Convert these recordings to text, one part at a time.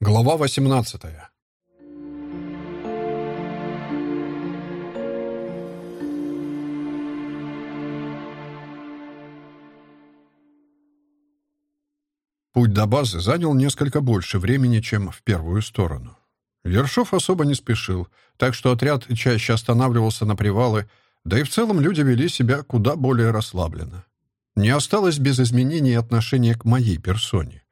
Глава 18 Путь до базы занял несколько больше времени, чем в первую сторону. Ершов особо не спешил, так что отряд чаще останавливался на привалы, да и в целом люди вели себя куда более расслабленно. Не осталось без изменений отношения к моей персоне.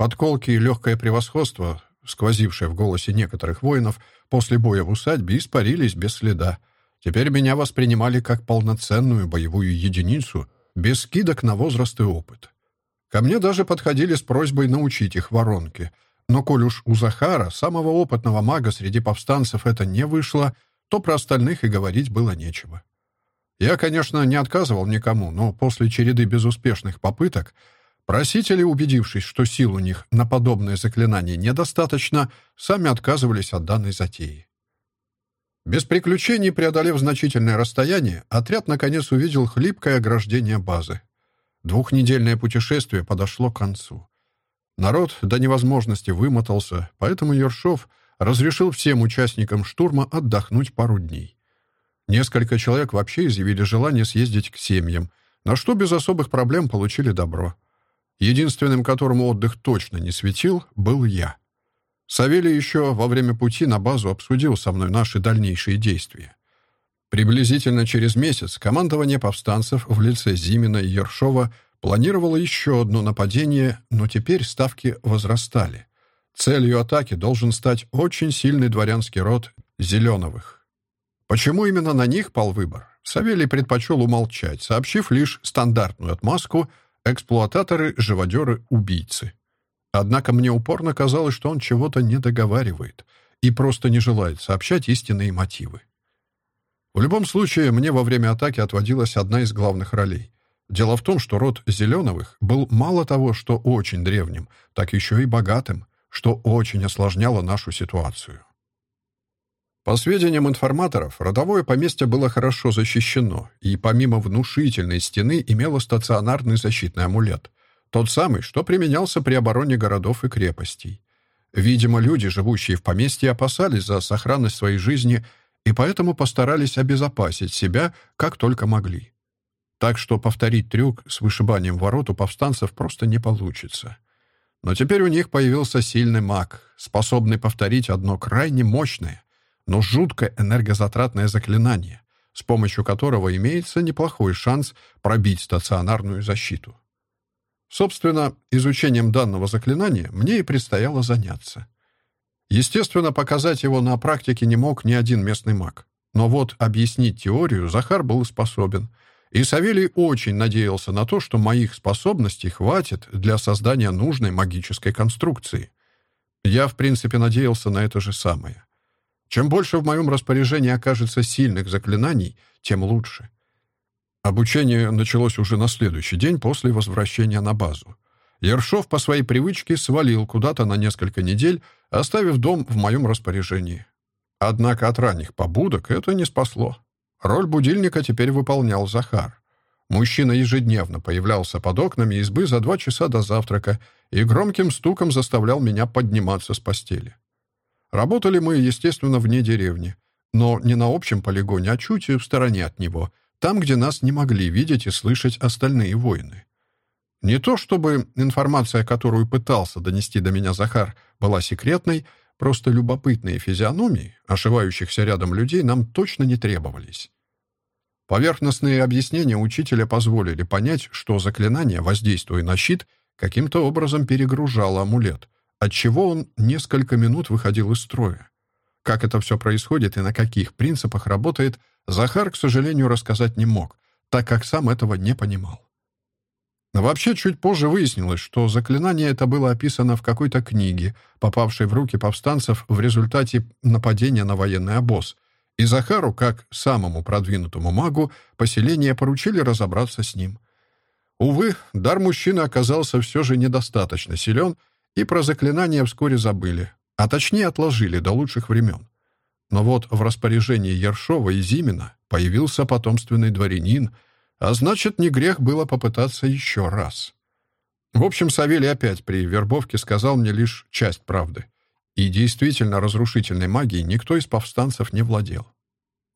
Подколки и легкое превосходство, сквозившее в голосе некоторых воинов, после боя в усадьбе испарились без следа. Теперь меня воспринимали как полноценную боевую единицу, без скидок на возраст и опыт. Ко мне даже подходили с просьбой научить их воронке. Но коль уж у Захара, самого опытного мага среди повстанцев, это не вышло, то про остальных и говорить было нечего. Я, конечно, не отказывал никому, но после череды безуспешных попыток Просители, убедившись, что сил у них на подобное заклинание недостаточно, сами отказывались от данной затеи. Без приключений, преодолев значительное расстояние, отряд наконец увидел хлипкое ограждение базы. Двухнедельное путешествие подошло к концу. Народ до невозможности вымотался, поэтому Ершов разрешил всем участникам штурма отдохнуть пару дней. Несколько человек вообще изъявили желание съездить к семьям, на что без особых проблем получили добро — Единственным, которому отдых точно не светил, был я. Савелий еще во время пути на базу обсудил со мной наши дальнейшие действия. Приблизительно через месяц командование повстанцев в лице Зимина и Ершова планировало еще одно нападение, но теперь ставки возрастали. Целью атаки должен стать очень сильный дворянский род Зеленовых. Почему именно на них пал выбор? Савелий предпочел умолчать, сообщив лишь стандартную отмазку — эксплуататоры, живодеры, убийцы. Однако мне упорно казалось, что он чего-то не договаривает и просто не желает сообщать истинные мотивы. В любом случае, мне во время атаки отводилась одна из главных ролей. Дело в том, что род Зеленовых был мало того, что очень древним, так еще и богатым, что очень осложняло нашу ситуацию. По сведениям информаторов, родовое поместье было хорошо защищено и помимо внушительной стены имело стационарный защитный амулет. Тот самый, что применялся при обороне городов и крепостей. Видимо, люди, живущие в поместье, опасались за сохранность своей жизни и поэтому постарались обезопасить себя как только могли. Так что повторить трюк с вышибанием ворот у повстанцев просто не получится. Но теперь у них появился сильный маг, способный повторить одно крайне мощное, но жутко энергозатратное заклинание, с помощью которого имеется неплохой шанс пробить стационарную защиту. Собственно, изучением данного заклинания мне и предстояло заняться. Естественно, показать его на практике не мог ни один местный маг. Но вот объяснить теорию Захар был способен. И Савелий очень надеялся на то, что моих способностей хватит для создания нужной магической конструкции. Я, в принципе, надеялся на это же самое. Чем больше в моем распоряжении окажется сильных заклинаний, тем лучше. Обучение началось уже на следующий день после возвращения на базу. Ершов по своей привычке свалил куда-то на несколько недель, оставив дом в моем распоряжении. Однако от ранних побудок это не спасло. Роль будильника теперь выполнял Захар. Мужчина ежедневно появлялся под окнами избы за два часа до завтрака и громким стуком заставлял меня подниматься с постели. Работали мы, естественно, вне деревни, но не на общем полигоне, а чуть в стороне от него, там, где нас не могли видеть и слышать остальные воины. Не то чтобы информация, которую пытался донести до меня Захар, была секретной, просто любопытные физиономии ошивающихся рядом людей нам точно не требовались. Поверхностные объяснения учителя позволили понять, что заклинание, воздействуя на щит, каким-то образом перегружало амулет — отчего он несколько минут выходил из строя. Как это все происходит и на каких принципах работает, Захар, к сожалению, рассказать не мог, так как сам этого не понимал. Но вообще, чуть позже выяснилось, что заклинание это было описано в какой-то книге, попавшей в руки повстанцев в результате нападения на военный обоз, и Захару, как самому продвинутому магу, поселение поручили разобраться с ним. Увы, дар мужчины оказался все же недостаточно силен, и про заклинания вскоре забыли, а точнее отложили до лучших времен. Но вот в распоряжении Ершова и Зимина появился потомственный дворянин, а значит, не грех было попытаться еще раз. В общем, Савелий опять при вербовке сказал мне лишь часть правды. И действительно разрушительной магией никто из повстанцев не владел.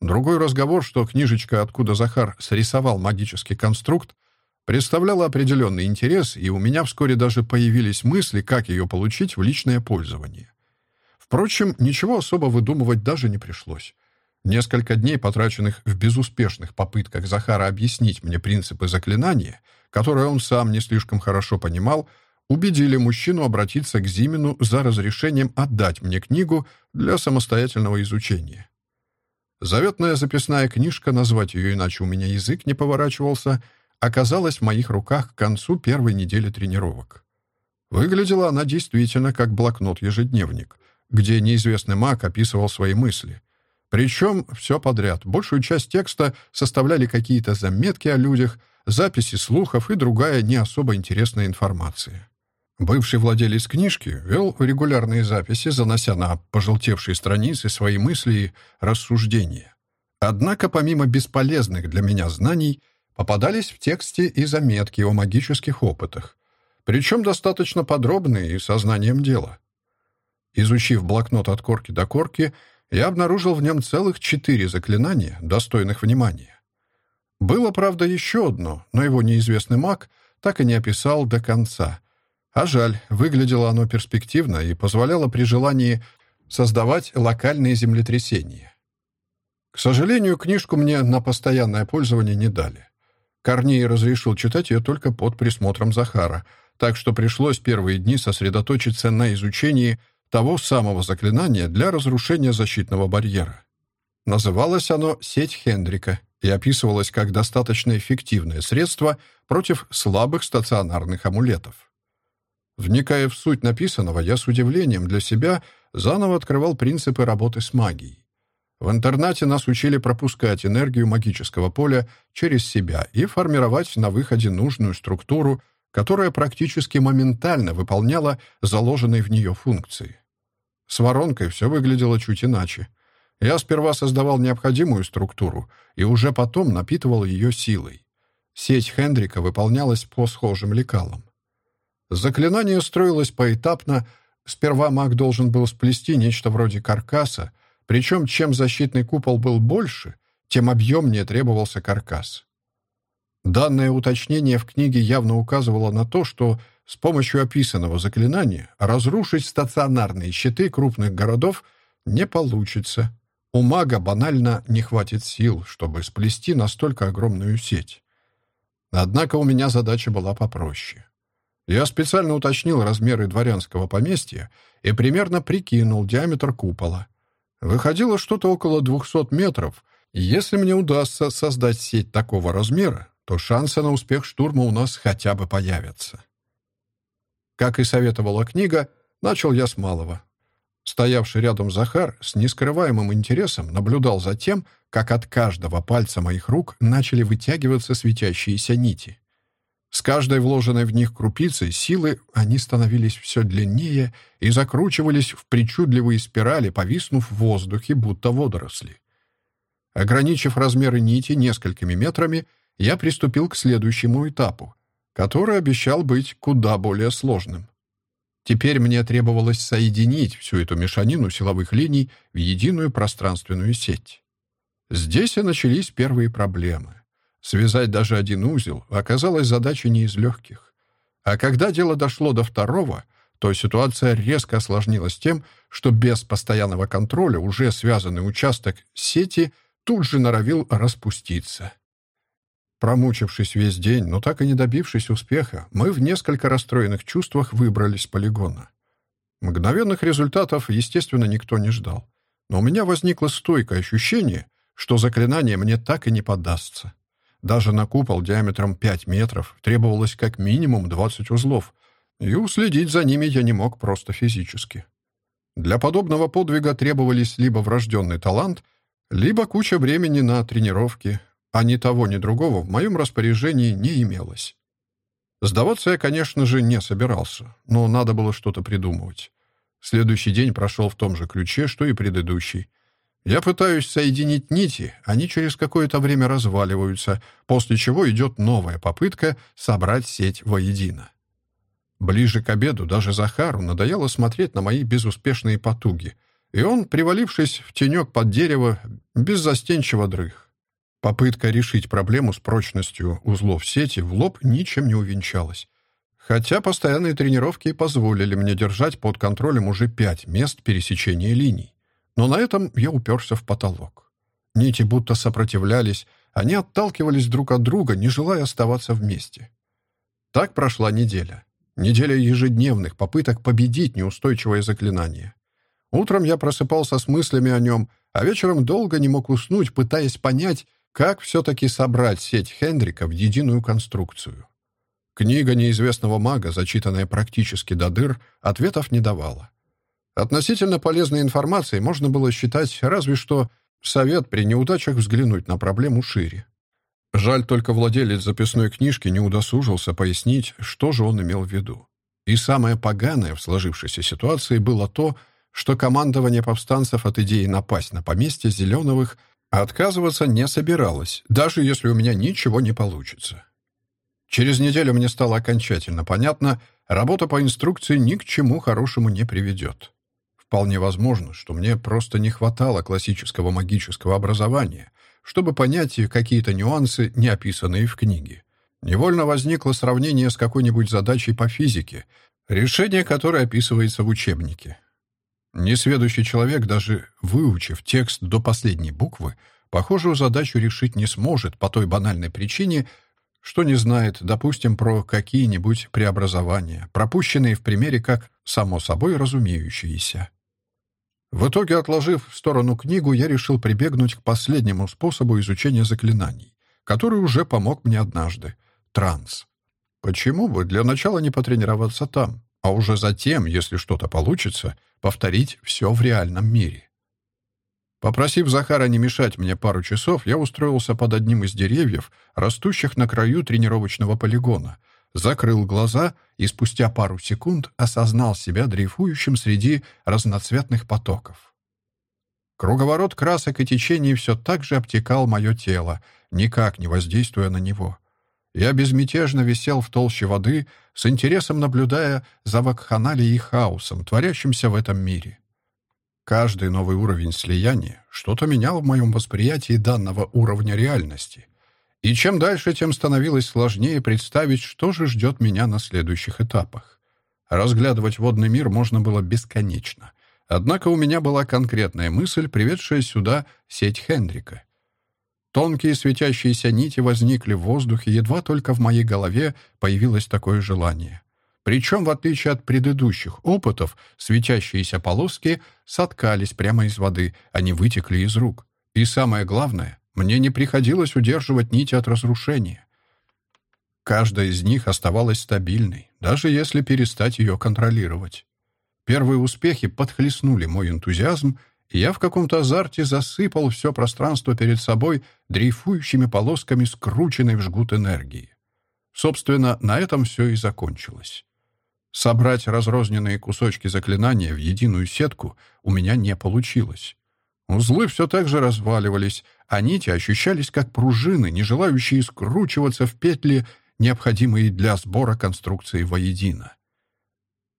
Другой разговор, что книжечка, откуда Захар срисовал магический конструкт, представляла определенный интерес, и у меня вскоре даже появились мысли, как ее получить в личное пользование. Впрочем, ничего особо выдумывать даже не пришлось. Несколько дней, потраченных в безуспешных попытках Захара объяснить мне принципы заклинания, которые он сам не слишком хорошо понимал, убедили мужчину обратиться к Зимину за разрешением отдать мне книгу для самостоятельного изучения. Заветная записная книжка, назвать ее иначе у меня язык не поворачивался, оказалась в моих руках к концу первой недели тренировок. Выглядела она действительно как блокнот-ежедневник, где неизвестный маг описывал свои мысли. Причем все подряд. Большую часть текста составляли какие-то заметки о людях, записи слухов и другая не особо интересная информация. Бывший владелец книжки вел регулярные записи, занося на пожелтевшие страницы свои мысли и рассуждения. Однако, помимо бесполезных для меня знаний, попадались в тексте и заметки о магических опытах, причем достаточно подробные и сознанием дела. Изучив блокнот от корки до корки, я обнаружил в нем целых четыре заклинания, достойных внимания. Было, правда, еще одно, но его неизвестный маг так и не описал до конца. А жаль, выглядело оно перспективно и позволяло при желании создавать локальные землетрясения. К сожалению, книжку мне на постоянное пользование не дали. Корней разрешил читать ее только под присмотром Захара, так что пришлось первые дни сосредоточиться на изучении того самого заклинания для разрушения защитного барьера. Называлось оно «Сеть Хендрика» и описывалось как достаточно эффективное средство против слабых стационарных амулетов. Вникая в суть написанного, я с удивлением для себя заново открывал принципы работы с магией. В интернате нас учили пропускать энергию магического поля через себя и формировать на выходе нужную структуру, которая практически моментально выполняла заложенные в нее функции. С воронкой все выглядело чуть иначе. Я сперва создавал необходимую структуру и уже потом напитывал ее силой. Сеть Хендрика выполнялась по схожим лекалам. Заклинание строилось поэтапно. Сперва маг должен был сплести нечто вроде каркаса, причем чем защитный купол был больше, тем объемнее требовался каркас. Данное уточнение в книге явно указывало на то, что с помощью описанного заклинания разрушить стационарные щиты крупных городов не получится. У мага банально не хватит сил, чтобы сплести настолько огромную сеть. Однако у меня задача была попроще. Я специально уточнил размеры дворянского поместья и примерно прикинул диаметр купола. Выходило что-то около 200 метров. Если мне удастся создать сеть такого размера, то шансы на успех штурма у нас хотя бы появятся. Как и советовала книга, начал я с малого. Стоявший рядом Захар с нескрываемым интересом наблюдал за тем, как от каждого пальца моих рук начали вытягиваться светящиеся нити. С каждой вложенной в них крупицей силы они становились все длиннее и закручивались в причудливые спирали, повиснув в воздухе, будто водоросли. Ограничив размеры нити несколькими метрами, я приступил к следующему этапу, который обещал быть куда более сложным. Теперь мне требовалось соединить всю эту мешанину силовых линий в единую пространственную сеть. Здесь и начались первые проблемы. Связать даже один узел оказалась задачей не из легких. А когда дело дошло до второго, то ситуация резко осложнилась тем, что без постоянного контроля уже связанный участок сети тут же норовил распуститься. Промучившись весь день, но так и не добившись успеха, мы в несколько расстроенных чувствах выбрались с полигона. Мгновенных результатов, естественно, никто не ждал. Но у меня возникло стойкое ощущение, что заклинание мне так и не поддастся. Даже на купол диаметром 5 метров требовалось как минимум 20 узлов, и уследить за ними я не мог просто физически. Для подобного подвига требовались либо врожденный талант, либо куча времени на тренировки, а ни того, ни другого в моем распоряжении не имелось. Сдаваться я, конечно же, не собирался, но надо было что-то придумывать. Следующий день прошел в том же ключе, что и предыдущий. Я пытаюсь соединить нити, они через какое-то время разваливаются, после чего идет новая попытка собрать сеть воедино. Ближе к обеду даже Захару надоело смотреть на мои безуспешные потуги, и он, привалившись в тенек под дерево, беззастенчиво дрых. Попытка решить проблему с прочностью узлов сети в лоб ничем не увенчалась. Хотя постоянные тренировки позволили мне держать под контролем уже пять мест пересечения линий. Но на этом я уперся в потолок. Нити будто сопротивлялись, они отталкивались друг от друга, не желая оставаться вместе. Так прошла неделя. Неделя ежедневных попыток победить неустойчивое заклинание. Утром я просыпался с мыслями о нем, а вечером долго не мог уснуть, пытаясь понять, как все-таки собрать сеть Хендрика в единую конструкцию. Книга неизвестного мага, зачитанная практически до дыр, ответов не давала. Относительно полезной информации можно было считать разве что совет при неудачах взглянуть на проблему шире. Жаль, только владелец записной книжки не удосужился пояснить, что же он имел в виду. И самое поганое в сложившейся ситуации было то, что командование повстанцев от идеи напасть на поместье Зеленовых отказываться не собиралось, даже если у меня ничего не получится. Через неделю мне стало окончательно понятно, работа по инструкции ни к чему хорошему не приведет. Вполне возможно, что мне просто не хватало классического магического образования, чтобы понять какие-то нюансы, не описанные в книге. Невольно возникло сравнение с какой-нибудь задачей по физике, решение которой описывается в учебнике. Несведущий человек, даже выучив текст до последней буквы, похожую задачу решить не сможет по той банальной причине, что не знает, допустим, про какие-нибудь преобразования, пропущенные в примере как само собой разумеющиеся. В итоге, отложив в сторону книгу, я решил прибегнуть к последнему способу изучения заклинаний, который уже помог мне однажды — транс. Почему бы для начала не потренироваться там, а уже затем, если что-то получится, повторить все в реальном мире? Попросив Захара не мешать мне пару часов, я устроился под одним из деревьев, растущих на краю тренировочного полигона, закрыл глаза и спустя пару секунд осознал себя дрейфующим среди разноцветных потоков. Круговорот красок и течений все так же обтекал мое тело, никак не воздействуя на него. Я безмятежно висел в толще воды, с интересом наблюдая за вакханалией и хаосом, творящимся в этом мире. Каждый новый уровень слияния что-то менял в моем восприятии данного уровня реальности. И чем дальше, тем становилось сложнее представить, что же ждет меня на следующих этапах. Разглядывать водный мир можно было бесконечно. Однако у меня была конкретная мысль, приведшая сюда сеть Хендрика. Тонкие светящиеся нити возникли в воздухе, едва только в моей голове появилось такое желание. Причем, в отличие от предыдущих опытов, светящиеся полоски соткались прямо из воды, они вытекли из рук. И самое главное, мне не приходилось удерживать нити от разрушения. Каждая из них оставалась стабильной, даже если перестать ее контролировать. Первые успехи подхлестнули мой энтузиазм, и я в каком-то азарте засыпал все пространство перед собой дрейфующими полосками скрученной в жгут энергии. Собственно, на этом все и закончилось. Собрать разрозненные кусочки заклинания в единую сетку у меня не получилось. Узлы все так же разваливались, а нити ощущались как пружины, не желающие скручиваться в петли, необходимые для сбора конструкции воедино.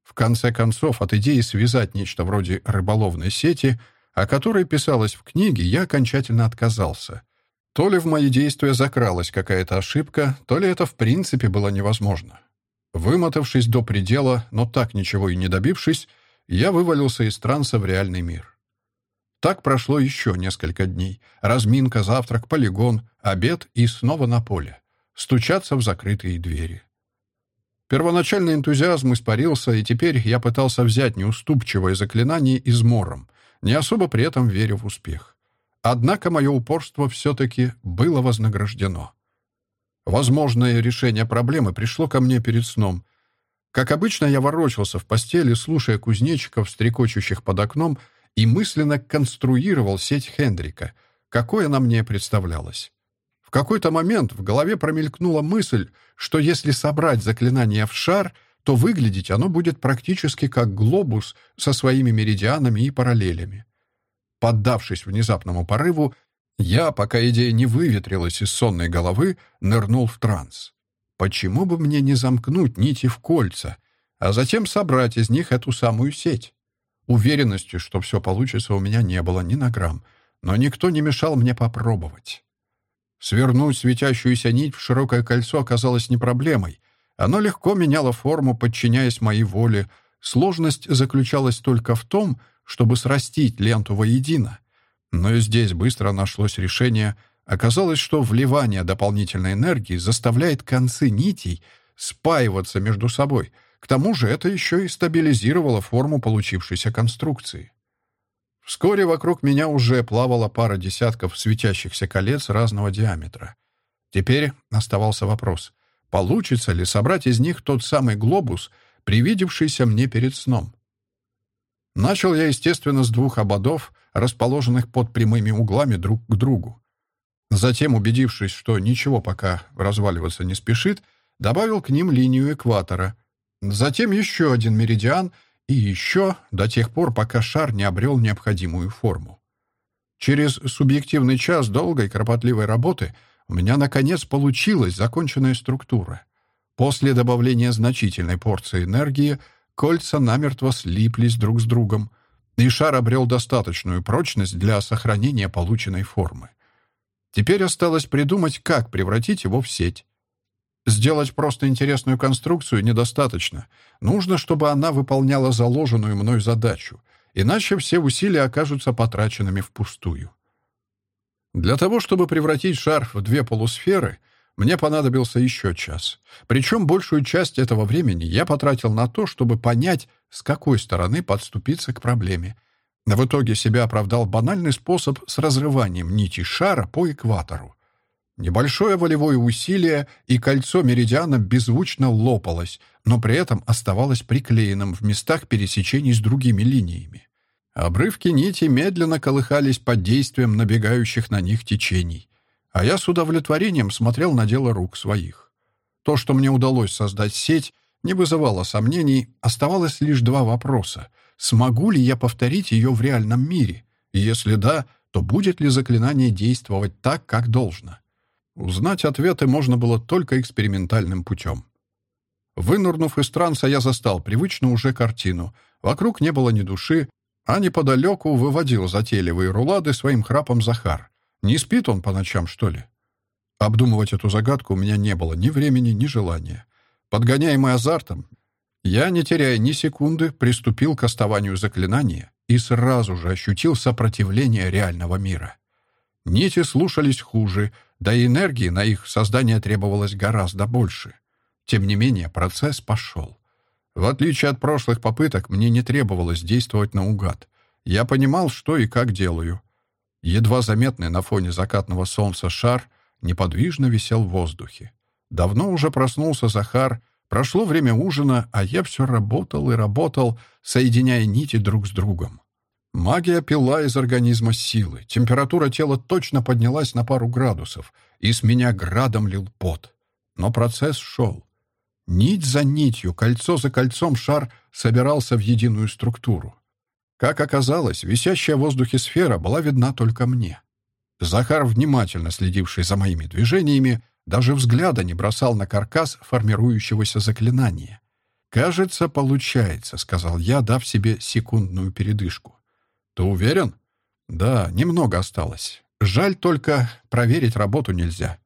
В конце концов, от идеи связать нечто вроде рыболовной сети, о которой писалось в книге, я окончательно отказался. То ли в мои действия закралась какая-то ошибка, то ли это в принципе было невозможно. Вымотавшись до предела, но так ничего и не добившись, я вывалился из транса в реальный мир. Так прошло еще несколько дней. Разминка, завтрак, полигон, обед и снова на поле. Стучаться в закрытые двери. Первоначальный энтузиазм испарился, и теперь я пытался взять неуступчивое заклинание измором, не особо при этом веря в успех. Однако мое упорство все-таки было вознаграждено. Возможное решение проблемы пришло ко мне перед сном. Как обычно, я ворочался в постели, слушая кузнечиков, стрекочущих под окном, и мысленно конструировал сеть Хендрика, какой она мне представлялась. В какой-то момент в голове промелькнула мысль, что если собрать заклинание в шар, то выглядеть оно будет практически как глобус со своими меридианами и параллелями. Поддавшись внезапному порыву, я, пока идея не выветрилась из сонной головы, нырнул в транс. Почему бы мне не замкнуть нити в кольца? а затем собрать из них эту самую сеть. Уверенности, что все получится, у меня не было ни на грамм, но никто не мешал мне попробовать. Свернуть светящуюся нить в широкое кольцо оказалось не проблемой. Оно легко меняло форму, подчиняясь моей воле. Сложность заключалась только в том, чтобы срастить ленту воедино. Но и здесь быстро нашлось решение. Оказалось, что вливание дополнительной энергии заставляет концы нитей спаиваться между собой. К тому же это еще и стабилизировало форму получившейся конструкции. Вскоре вокруг меня уже плавала пара десятков светящихся колец разного диаметра. Теперь оставался вопрос, получится ли собрать из них тот самый глобус, привидевшийся мне перед сном. Начал я, естественно, с двух ободов, расположенных под прямыми углами друг к другу. Затем, убедившись, что ничего пока разваливаться не спешит, добавил к ним линию экватора. Затем еще один меридиан — и еще до тех пор, пока шар не обрел необходимую форму. Через субъективный час долгой кропотливой работы у меня, наконец, получилась законченная структура. После добавления значительной порции энергии кольца намертво слиплись друг с другом, и шар обрел достаточную прочность для сохранения полученной формы. Теперь осталось придумать, как превратить его в сеть. Сделать просто интересную конструкцию недостаточно. Нужно, чтобы она выполняла заложенную мной задачу, иначе все усилия окажутся потраченными впустую. Для того, чтобы превратить шар в две полусферы, мне понадобился еще час. Причем большую часть этого времени я потратил на то, чтобы понять, с какой стороны подступиться к проблеме. В итоге себя оправдал банальный способ с разрыванием нити шара по экватору. Небольшое волевое усилие, и кольцо меридиана беззвучно лопалось, но при этом оставалось приклеенным в местах пересечений с другими линиями. Обрывки нити медленно колыхались под действием набегающих на них течений, а я с удовлетворением смотрел на дело рук своих. То, что мне удалось создать сеть, не вызывало сомнений, оставалось лишь два вопроса. Смогу ли я повторить ее в реальном мире? Если да, то будет ли заклинание действовать так, как должно? Узнать ответы можно было только экспериментальным путем. Вынурнув из транса, я застал привычную уже картину. Вокруг не было ни души, а неподалеку выводил затейливые рулады своим храпом Захар. Не спит он по ночам, что ли? Обдумывать эту загадку у меня не было ни времени, ни желания. Подгоняемый азартом, я, не теряя ни секунды, приступил к оставанию заклинания и сразу же ощутил сопротивление реального мира. Нити слушались хуже, да и энергии на их создание требовалось гораздо больше. Тем не менее, процесс пошел. В отличие от прошлых попыток, мне не требовалось действовать наугад. Я понимал, что и как делаю. Едва заметный на фоне закатного солнца шар неподвижно висел в воздухе. Давно уже проснулся Захар, прошло время ужина, а я все работал и работал, соединяя нити друг с другом. Магия пила из организма силы. Температура тела точно поднялась на пару градусов, и с меня градом лил пот. Но процесс шел. Нить за нитью, кольцо за кольцом шар собирался в единую структуру. Как оказалось, висящая в воздухе сфера была видна только мне. Захар, внимательно следивший за моими движениями, даже взгляда не бросал на каркас формирующегося заклинания. «Кажется, получается», — сказал я, дав себе секундную передышку. «Ты уверен?» «Да, немного осталось. Жаль только, проверить работу нельзя».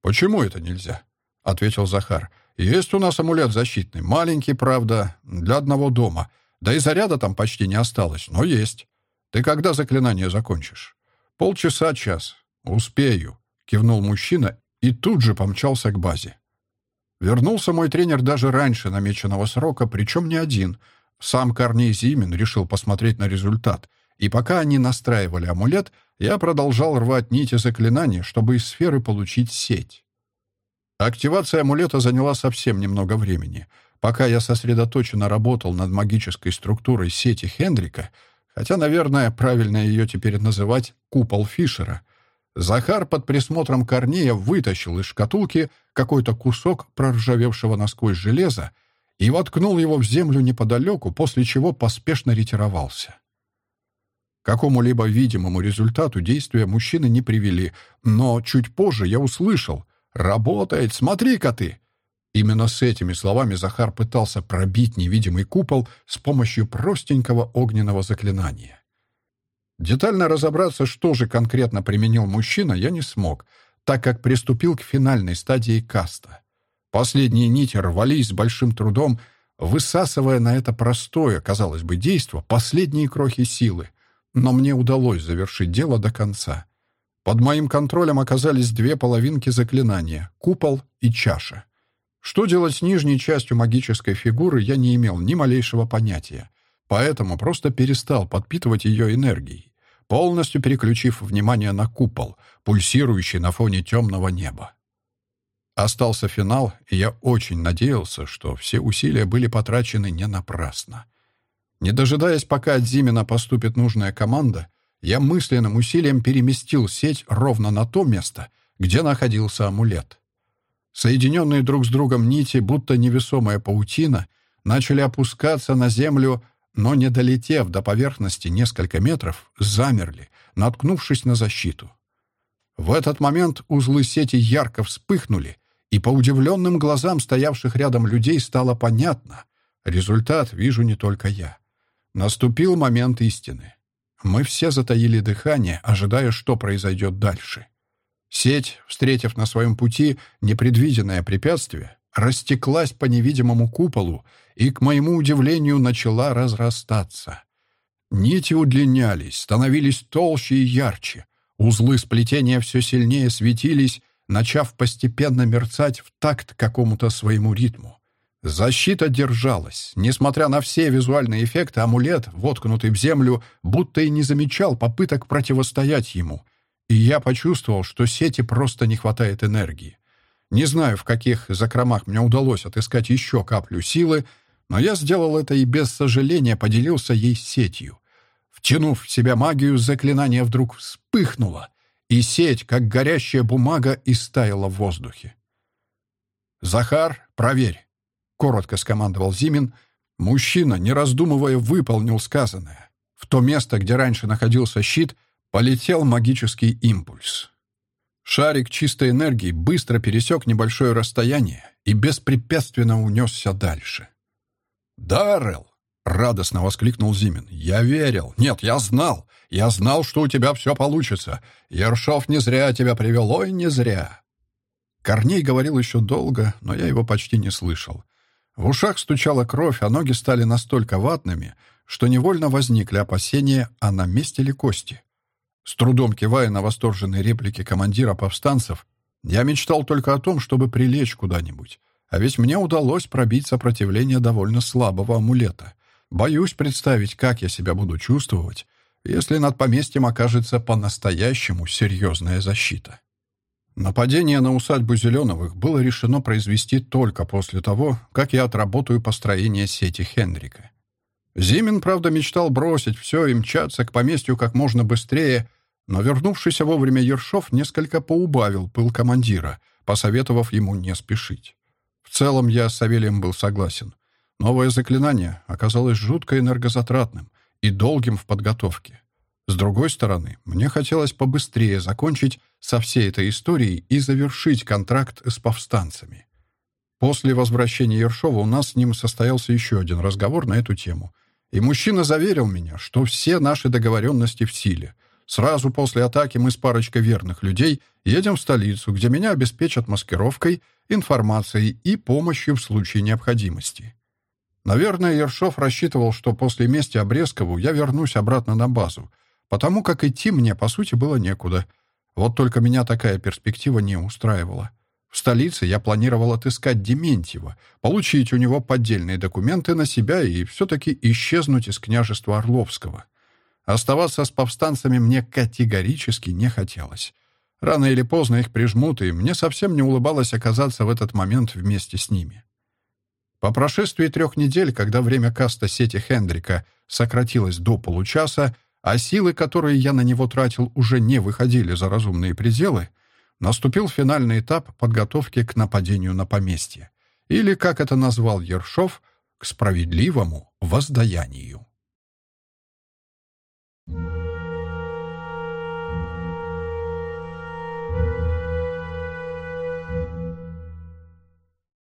«Почему это нельзя?» — ответил Захар. «Есть у нас амулет защитный. Маленький, правда, для одного дома. Да и заряда там почти не осталось, но есть. Ты когда заклинание закончишь?» «Полчаса, час. Успею», — кивнул мужчина и тут же помчался к базе. Вернулся мой тренер даже раньше намеченного срока, причем не один. Сам Корней Зимин решил посмотреть на результат — и пока они настраивали амулет, я продолжал рвать нити заклинаний, чтобы из сферы получить сеть. Активация амулета заняла совсем немного времени. Пока я сосредоточенно работал над магической структурой сети Хендрика, хотя, наверное, правильно ее теперь называть «купол Фишера», Захар под присмотром Корнея вытащил из шкатулки какой-то кусок проржавевшего насквозь железа и воткнул его в землю неподалеку, после чего поспешно ретировался какому-либо видимому результату действия мужчины не привели, но чуть позже я услышал «Работает, смотри-ка ты!» Именно с этими словами Захар пытался пробить невидимый купол с помощью простенького огненного заклинания. Детально разобраться, что же конкретно применил мужчина, я не смог, так как приступил к финальной стадии каста. Последние нити рвались с большим трудом, высасывая на это простое, казалось бы, действо последние крохи силы. Но мне удалось завершить дело до конца. Под моим контролем оказались две половинки заклинания — купол и чаша. Что делать с нижней частью магической фигуры, я не имел ни малейшего понятия. Поэтому просто перестал подпитывать ее энергией, полностью переключив внимание на купол, пульсирующий на фоне темного неба. Остался финал, и я очень надеялся, что все усилия были потрачены не напрасно. Не дожидаясь, пока от Зимина поступит нужная команда, я мысленным усилием переместил сеть ровно на то место, где находился амулет. Соединенные друг с другом нити, будто невесомая паутина, начали опускаться на землю, но, не долетев до поверхности несколько метров, замерли, наткнувшись на защиту. В этот момент узлы сети ярко вспыхнули, и по удивленным глазам стоявших рядом людей стало понятно. Результат вижу не только я. Наступил момент истины. Мы все затаили дыхание, ожидая, что произойдет дальше. Сеть, встретив на своем пути непредвиденное препятствие, растеклась по невидимому куполу и, к моему удивлению, начала разрастаться. Нити удлинялись, становились толще и ярче. Узлы сплетения все сильнее светились, начав постепенно мерцать в такт какому-то своему ритму. Защита держалась. Несмотря на все визуальные эффекты, амулет, воткнутый в землю, будто и не замечал попыток противостоять ему. И я почувствовал, что сети просто не хватает энергии. Не знаю, в каких закромах мне удалось отыскать еще каплю силы, но я сделал это и без сожаления поделился ей сетью. Втянув в себя магию, заклинание вдруг вспыхнуло, и сеть, как горящая бумага, истаяла в воздухе. «Захар, проверь!» — коротко скомандовал Зимин. Мужчина, не раздумывая, выполнил сказанное. В то место, где раньше находился щит, полетел магический импульс. Шарик чистой энергии быстро пересек небольшое расстояние и беспрепятственно унесся дальше. «Даррелл!» — радостно воскликнул Зимин. «Я верил. Нет, я знал. Я знал, что у тебя все получится. Ершов не зря тебя привел. Ой, не зря». Корней говорил еще долго, но я его почти не слышал. В ушах стучала кровь, а ноги стали настолько ватными, что невольно возникли опасения, а на месте ли кости. С трудом кивая на восторженные реплики командира повстанцев, я мечтал только о том, чтобы прилечь куда-нибудь. А ведь мне удалось пробить сопротивление довольно слабого амулета. Боюсь представить, как я себя буду чувствовать, если над поместьем окажется по-настоящему серьезная защита. Нападение на усадьбу Зеленовых было решено произвести только после того, как я отработаю построение сети Хендрика. Зимин, правда, мечтал бросить все и мчаться к поместью как можно быстрее, но вернувшийся вовремя Ершов несколько поубавил пыл командира, посоветовав ему не спешить. В целом я с Савелием был согласен. Новое заклинание оказалось жутко энергозатратным и долгим в подготовке. С другой стороны, мне хотелось побыстрее закончить со всей этой историей и завершить контракт с повстанцами. После возвращения Ершова у нас с ним состоялся еще один разговор на эту тему, и мужчина заверил меня, что все наши договоренности в силе. Сразу после атаки мы с парочкой верных людей едем в столицу, где меня обеспечат маскировкой, информацией и помощью в случае необходимости. Наверное, Ершов рассчитывал, что после мести Обрезкову я вернусь обратно на базу, потому как идти мне, по сути, было некуда. Вот только меня такая перспектива не устраивала. В столице я планировал отыскать Дементьева, получить у него поддельные документы на себя и все-таки исчезнуть из княжества Орловского. Оставаться с повстанцами мне категорически не хотелось. Рано или поздно их прижмут, и мне совсем не улыбалось оказаться в этот момент вместе с ними. По прошествии трех недель, когда время каста сети Хендрика сократилось до получаса, а силы, которые я на него тратил, уже не выходили за разумные пределы, наступил финальный этап подготовки к нападению на поместье, или, как это назвал Ершов, к справедливому воздаянию.